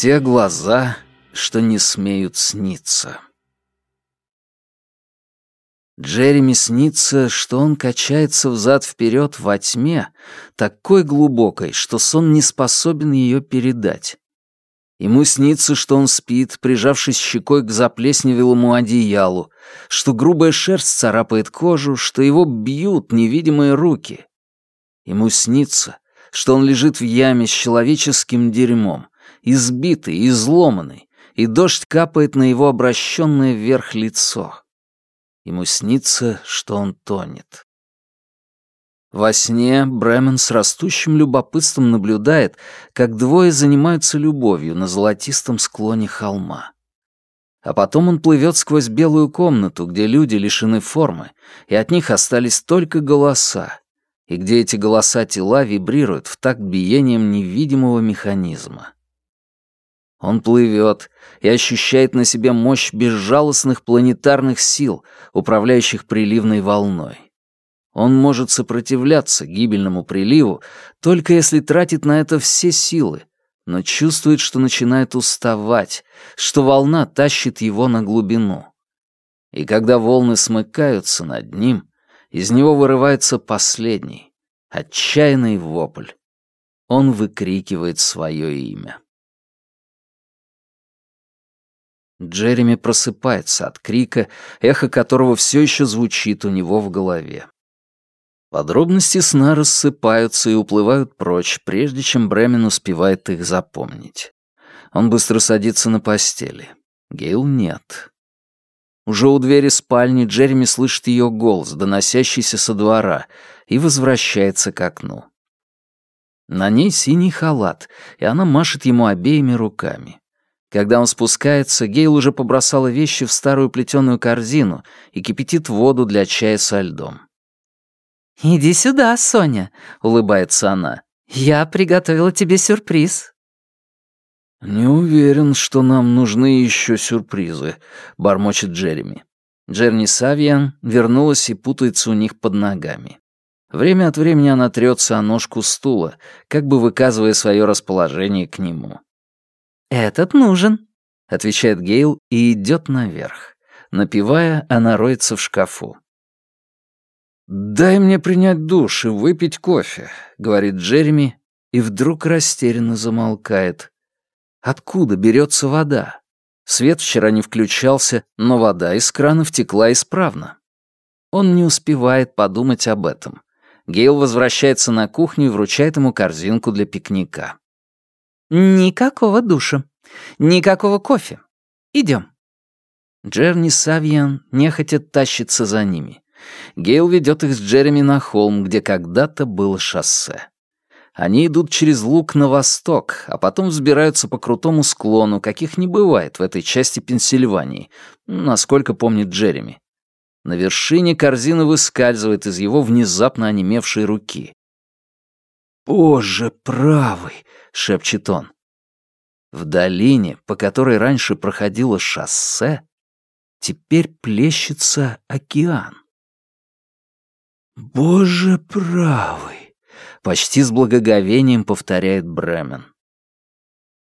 Те глаза, что не смеют сниться. Джереми снится, что он качается взад-вперед во тьме, такой глубокой, что сон не способен ее передать. Ему снится, что он спит, прижавшись щекой к заплесневелому одеялу, что грубая шерсть царапает кожу, что его бьют невидимые руки. Ему снится, что он лежит в яме с человеческим дерьмом, избитый, изломанный, и дождь капает на его обращенное вверх лицо. Ему снится, что он тонет. Во сне Бремен с растущим любопытством наблюдает, как двое занимаются любовью на золотистом склоне холма. А потом он плывет сквозь белую комнату, где люди лишены формы, и от них остались только голоса, и где эти голоса тела вибрируют в такт биением невидимого механизма. Он плывет и ощущает на себе мощь безжалостных планетарных сил, управляющих приливной волной. Он может сопротивляться гибельному приливу, только если тратит на это все силы, но чувствует, что начинает уставать, что волна тащит его на глубину. И когда волны смыкаются над ним, из него вырывается последний, отчаянный вопль. Он выкрикивает свое имя. Джереми просыпается от крика, эхо которого все еще звучит у него в голове. Подробности сна рассыпаются и уплывают прочь, прежде чем Бремен успевает их запомнить. Он быстро садится на постели. Гейл нет. Уже у двери спальни Джереми слышит ее голос, доносящийся со двора, и возвращается к окну. На ней синий халат, и она машет ему обеими руками. Когда он спускается, Гейл уже побросала вещи в старую плетеную корзину и кипятит воду для чая со льдом. «Иди сюда, Соня», — улыбается она. «Я приготовила тебе сюрприз». «Не уверен, что нам нужны еще сюрпризы», — бормочет Джереми. Джерни Савьян вернулась и путается у них под ногами. Время от времени она трется о ножку стула, как бы выказывая свое расположение к нему. «Этот нужен», — отвечает Гейл и идет наверх. Напивая, она роется в шкафу. «Дай мне принять душ и выпить кофе», — говорит Джереми, и вдруг растерянно замолкает. Откуда берется вода? Свет вчера не включался, но вода из крана втекла исправно. Он не успевает подумать об этом. Гейл возвращается на кухню и вручает ему корзинку для пикника. «Никакого душа. Никакого кофе. Идем». Джерни Савьян нехотя тащится за ними. Гейл ведет их с Джереми на холм, где когда-то было шоссе. Они идут через луг на восток, а потом взбираются по крутому склону, каких не бывает в этой части Пенсильвании, насколько помнит Джереми. На вершине корзина выскальзывает из его внезапно онемевшей руки. «Боже правый!» — шепчет он. В долине, по которой раньше проходило шоссе, теперь плещется океан. «Боже правый!» — почти с благоговением повторяет Бремен.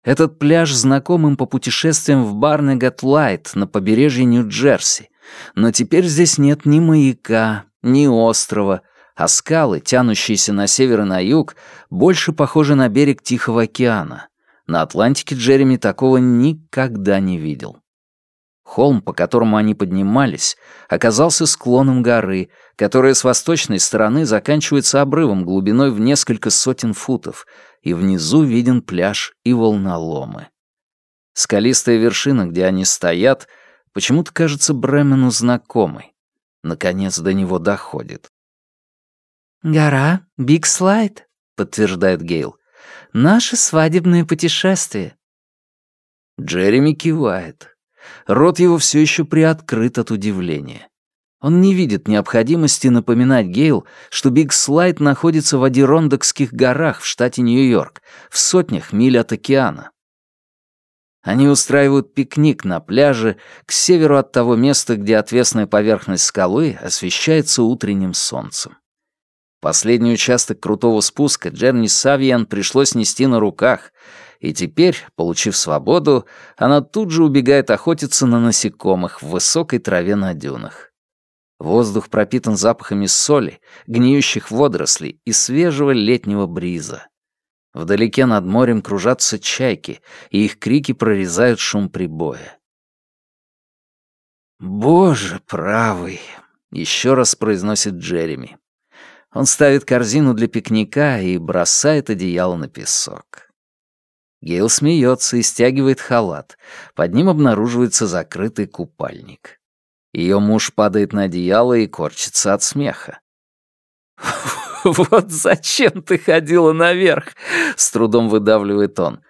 Этот пляж знаком им по путешествиям в Барнегат-Лайт на побережье Нью-Джерси, но теперь здесь нет ни маяка, ни острова, а скалы, тянущиеся на север и на юг, больше похожи на берег Тихого океана. На Атлантике Джереми такого никогда не видел. Холм, по которому они поднимались, оказался склоном горы, которая с восточной стороны заканчивается обрывом глубиной в несколько сотен футов, и внизу виден пляж и волноломы. Скалистая вершина, где они стоят, почему-то кажется Бремену знакомой. Наконец до него доходит. «Гора Биг Слайд», — подтверждает Гейл. «Наше свадебное путешествие». Джереми кивает. Рот его все еще приоткрыт от удивления. Он не видит необходимости напоминать Гейл, что Биг Слайд находится в Адирондокских горах в штате Нью-Йорк, в сотнях миль от океана. Они устраивают пикник на пляже к северу от того места, где отвесная поверхность скалы освещается утренним солнцем. Последний участок крутого спуска Джерни Савьян пришлось нести на руках, И теперь, получив свободу, она тут же убегает охотиться на насекомых в высокой траве на дюнах. Воздух пропитан запахами соли, гниющих водорослей и свежего летнего бриза. Вдалеке над морем кружатся чайки, и их крики прорезают шум прибоя. «Боже правый!» — еще раз произносит Джереми. Он ставит корзину для пикника и бросает одеяло на песок. Гейл смеется и стягивает халат. Под ним обнаруживается закрытый купальник. Ее муж падает на одеяло и корчится от смеха. «Вот зачем ты ходила наверх?» — с трудом выдавливает он.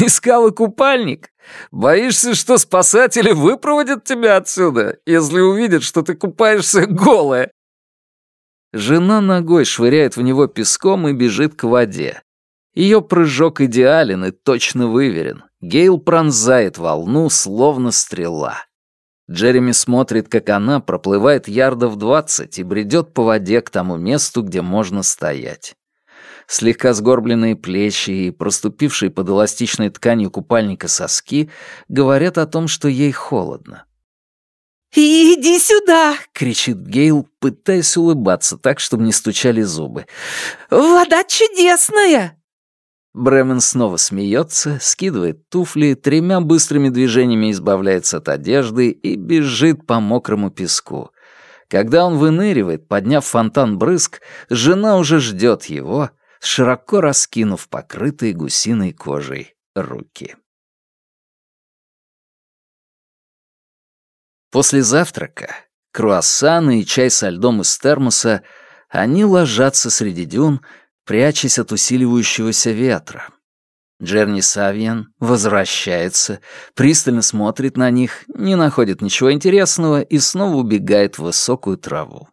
«Искала купальник? Боишься, что спасатели выпроводят тебя отсюда, если увидят, что ты купаешься голая?» Жена ногой швыряет в него песком и бежит к воде. Ее прыжок идеален и точно выверен. Гейл пронзает волну, словно стрела. Джереми смотрит, как она проплывает ярдов двадцать и бредет по воде к тому месту, где можно стоять. Слегка сгорбленные плечи и проступившие под эластичной тканью купальника соски говорят о том, что ей холодно. «Иди сюда!» — кричит Гейл, пытаясь улыбаться так, чтобы не стучали зубы. «Вода чудесная!» Бремен снова смеется, скидывает туфли, тремя быстрыми движениями избавляется от одежды и бежит по мокрому песку. Когда он выныривает, подняв фонтан брызг, жена уже ждет его, широко раскинув покрытые гусиной кожей руки. После завтрака, круассаны и чай со льдом из термоса, они ложатся среди дюн, прячась от усиливающегося ветра. Джерни Савьян возвращается, пристально смотрит на них, не находит ничего интересного и снова убегает в высокую траву.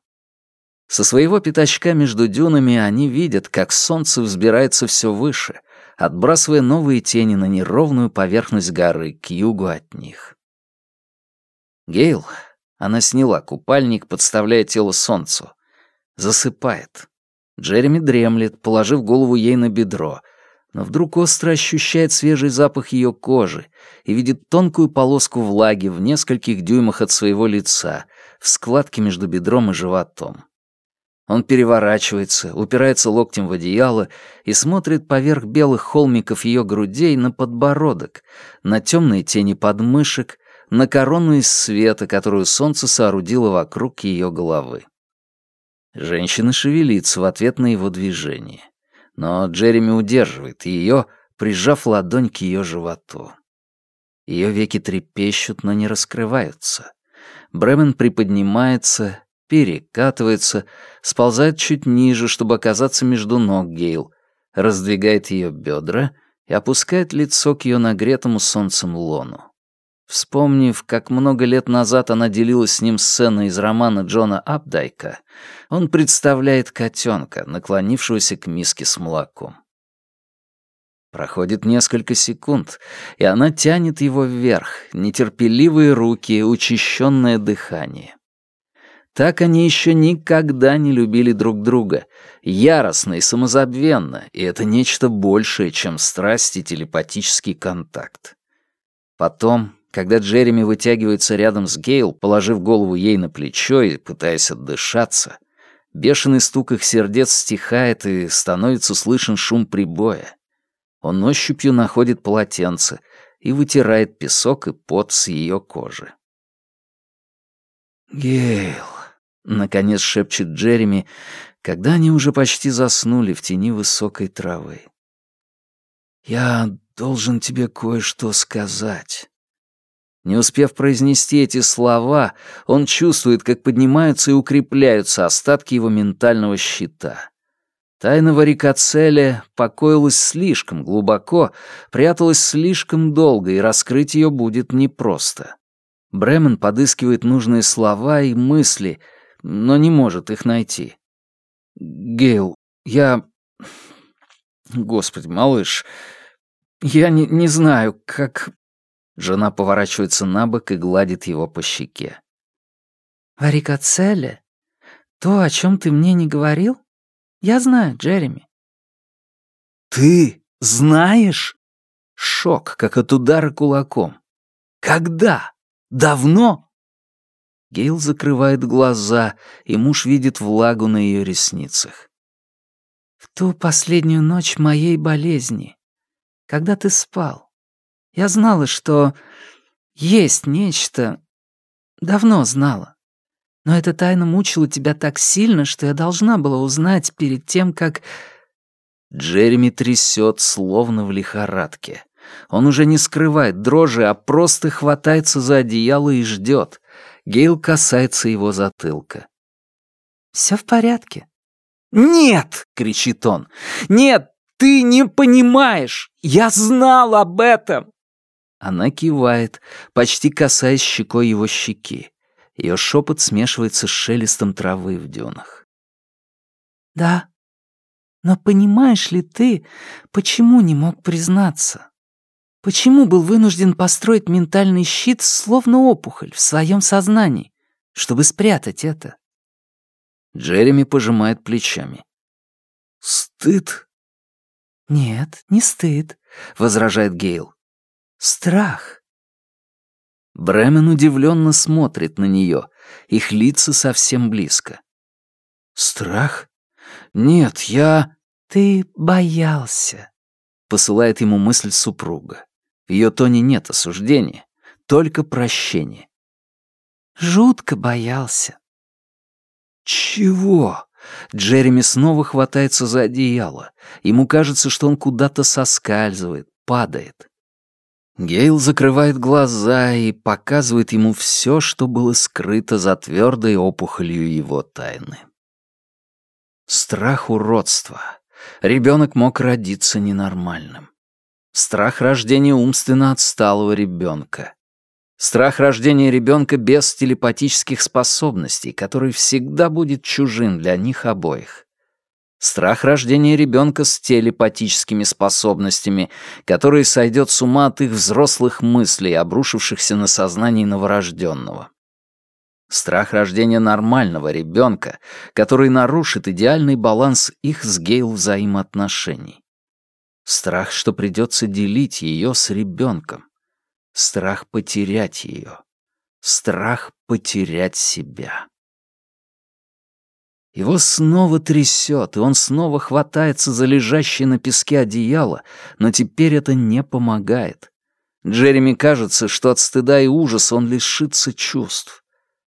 Со своего пятачка между дюнами они видят, как солнце взбирается все выше, отбрасывая новые тени на неровную поверхность горы к югу от них. Гейл, она сняла купальник, подставляя тело солнцу, засыпает. Джереми дремлет, положив голову ей на бедро, но вдруг остро ощущает свежий запах ее кожи и видит тонкую полоску влаги в нескольких дюймах от своего лица, в складке между бедром и животом. Он переворачивается, упирается локтем в одеяло и смотрит поверх белых холмиков ее грудей на подбородок, на темные тени подмышек, на корону из света, которую солнце соорудило вокруг ее головы. Женщина шевелится в ответ на его движение. Но Джереми удерживает ее, прижав ладонь к ее животу. Ее веки трепещут, но не раскрываются. Бремен приподнимается, перекатывается, сползает чуть ниже, чтобы оказаться между ног Гейл, раздвигает ее бедра и опускает лицо к ее нагретому солнцем лону. Вспомнив, как много лет назад она делилась с ним сценой из романа Джона Апдайка, он представляет котенка, наклонившегося к миске с молоком. Проходит несколько секунд, и она тянет его вверх, нетерпеливые руки, учащенное дыхание. Так они еще никогда не любили друг друга, яростно и самозабвенно, и это нечто большее, чем страсть и телепатический контакт. Потом, когда Джереми вытягивается рядом с Гейл, положив голову ей на плечо и пытаясь отдышаться, бешеный стук их сердец стихает и становится слышен шум прибоя. Он ощупью находит полотенце и вытирает песок и пот с ее кожи. «Гейл», — наконец шепчет Джереми, когда они уже почти заснули в тени высокой травы. «Я должен тебе кое-что сказать». Не успев произнести эти слова, он чувствует, как поднимаются и укрепляются остатки его ментального щита. Тайна варикоцеля покоилась слишком глубоко, пряталась слишком долго, и раскрыть ее будет непросто. Бремен подыскивает нужные слова и мысли, но не может их найти. «Гейл, я... Господи, малыш, я не, не знаю, как... Жена поворачивается на бок и гладит его по щеке. «Варикоцеле? То, о чем ты мне не говорил? Я знаю, Джереми». «Ты знаешь? Шок, как от удара кулаком. Когда? Давно? Гейл закрывает глаза, и муж видит влагу на ее ресницах. «В ту последнюю ночь моей болезни, когда ты спал, я знала, что есть нечто... Давно знала. Но эта тайна мучила тебя так сильно, что я должна была узнать перед тем, как...» Джереми трясет, словно в лихорадке. Он уже не скрывает дрожи, а просто хватается за одеяло и ждет. Гейл касается его затылка. Все в порядке?» «Нет!» — кричит он. «Нет, ты не понимаешь! Я знал об этом!» Она кивает, почти касаясь щекой его щеки. Ее шепот смешивается с шелестом травы в дюнах. «Да, но понимаешь ли ты, почему не мог признаться? Почему был вынужден построить ментальный щит, словно опухоль, в своем сознании, чтобы спрятать это?» Джереми пожимает плечами. «Стыд?» «Нет, не стыд», — возражает Гейл. «Страх». Бремен удивленно смотрит на нее, их лица совсем близко. «Страх? Нет, я...» «Ты боялся», — посылает ему мысль супруга. В ее тоне нет осуждения, только прощение. «Жутко боялся». «Чего?» Джереми снова хватается за одеяло. Ему кажется, что он куда-то соскальзывает, падает. Гейл закрывает глаза и показывает ему все, что было скрыто за твердой опухолью его тайны. Страх уродства. Ребенок мог родиться ненормальным. Страх рождения умственно отсталого ребенка. Страх рождения ребенка без телепатических способностей, который всегда будет чужим для них обоих. Страх рождения ребенка с телепатическими способностями, который сойдет с ума от их взрослых мыслей, обрушившихся на сознание новорожденного. Страх рождения нормального ребенка, который нарушит идеальный баланс их с Гейл взаимоотношений. Страх, что придется делить ее с ребенком. Страх потерять ее. Страх потерять себя. Его снова трясет, и он снова хватается за лежащее на песке одеяло, но теперь это не помогает. Джереми кажется, что от стыда и ужаса он лишится чувств.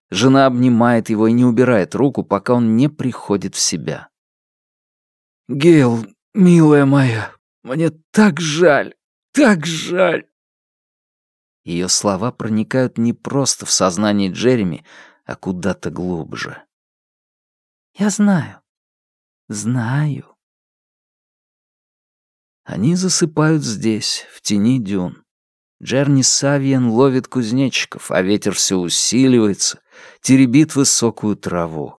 Жена обнимает его и не убирает руку, пока он не приходит в себя. «Гейл, милая моя, мне так жаль, так жаль!» Ее слова проникают не просто в сознание Джереми, а куда-то глубже. Я знаю. Знаю. Они засыпают здесь, в тени дюн. Джерни Савиен ловит кузнечиков, а ветер все усиливается, теребит высокую траву.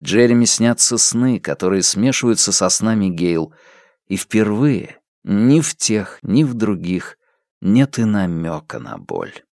Джереми снятся сны, которые смешиваются со снами Гейл, и впервые ни в тех, ни в других нет и намека на боль.